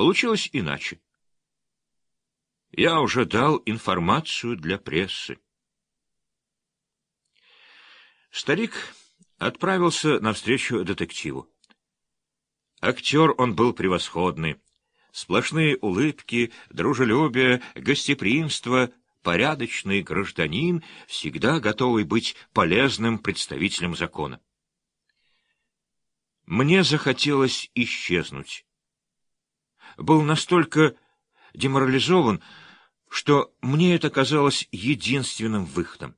Получилось иначе. Я уже дал информацию для прессы. Старик отправился навстречу детективу. Актер он был превосходный. Сплошные улыбки, дружелюбие, гостеприимство, порядочный гражданин, всегда готовый быть полезным представителем закона. Мне захотелось исчезнуть. Был настолько деморализован, что мне это казалось единственным выходом.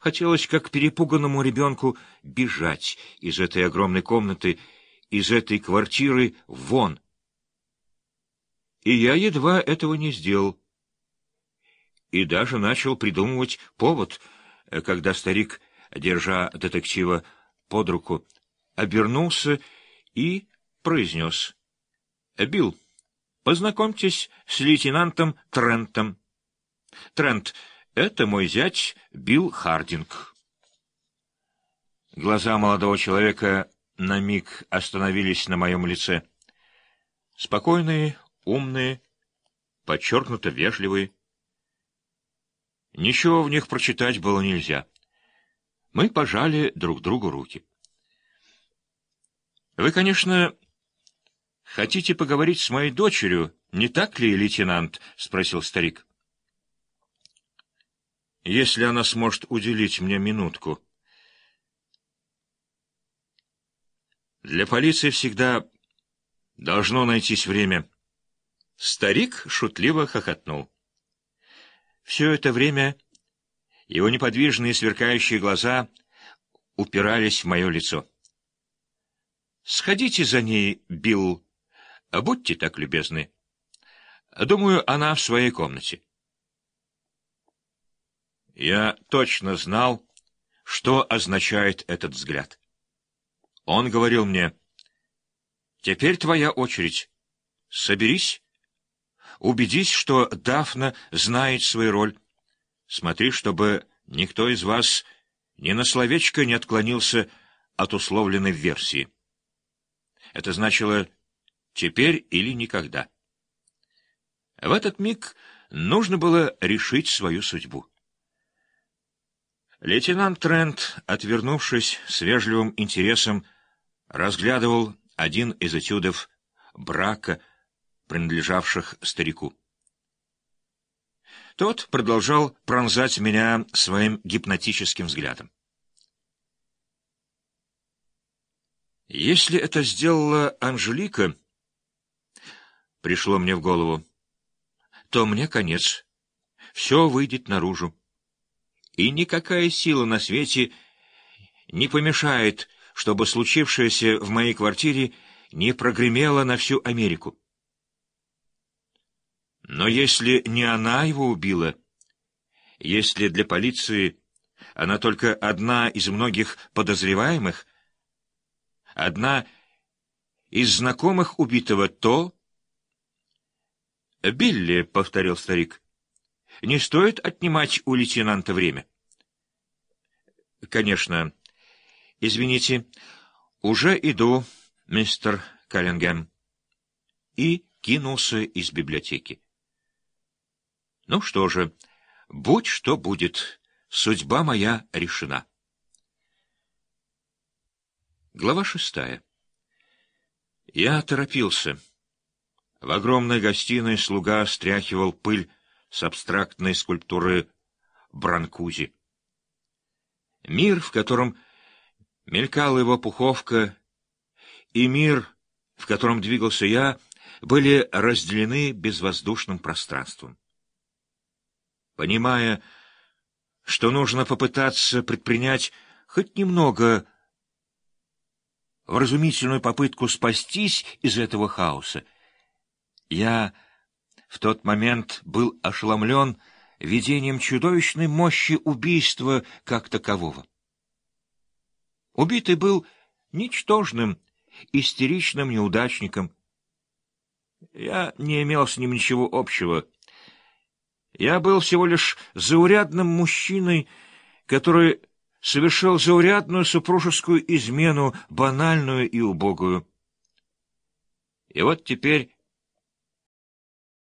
Хотелось, как перепуганному ребенку, бежать из этой огромной комнаты, из этой квартиры вон. И я едва этого не сделал. И даже начал придумывать повод, когда старик, держа детектива под руку, обернулся и произнес. — Билл, познакомьтесь с лейтенантом Трентом. Трент — это мой зять Билл Хардинг. Глаза молодого человека на миг остановились на моем лице. Спокойные, умные, подчеркнуто вежливые. Ничего в них прочитать было нельзя. Мы пожали друг другу руки. — Вы, конечно, хотите поговорить с моей дочерью, не так ли, лейтенант? — спросил старик. — Если она сможет уделить мне минутку. Для полиции всегда должно найтись время. Старик шутливо хохотнул. Все это время его неподвижные сверкающие глаза упирались в мое лицо. Сходите за ней, Билл. Будьте так любезны. Думаю, она в своей комнате. Я точно знал, что означает этот взгляд. Он говорил мне, «Теперь твоя очередь. Соберись. Убедись, что Дафна знает свою роль. Смотри, чтобы никто из вас ни на словечко не отклонился от условленной версии». Это значило «теперь или никогда». В этот миг нужно было решить свою судьбу. Лейтенант Трент, отвернувшись с вежливым интересом, разглядывал один из этюдов брака, принадлежавших старику. Тот продолжал пронзать меня своим гипнотическим взглядом. Если это сделала Анжелика, пришло мне в голову, то мне конец. Все выйдет наружу. И никакая сила на свете не помешает, чтобы случившееся в моей квартире не прогремело на всю Америку. Но если не она его убила, если для полиции она только одна из многих подозреваемых, одна из знакомых убитого, то... — Билли, — повторил старик, — не стоит отнимать у лейтенанта время. — Конечно. Извините, уже иду, мистер Каллингем. И кинулся из библиотеки. Ну что же, будь что будет, судьба моя решена. Глава шестая. Я торопился. В огромной гостиной слуга стряхивал пыль с абстрактной скульптуры Бранкузи. Мир, в котором мелькала его пуховка, и мир, в котором двигался я, были разделены безвоздушным пространством. Понимая, что нужно попытаться предпринять хоть немного вразумительную попытку спастись из этого хаоса. Я в тот момент был ошеломлен видением чудовищной мощи убийства как такового. Убитый был ничтожным, истеричным неудачником. Я не имел с ним ничего общего. Я был всего лишь заурядным мужчиной, который совершил заурядную супружескую измену, банальную и убогую. И вот теперь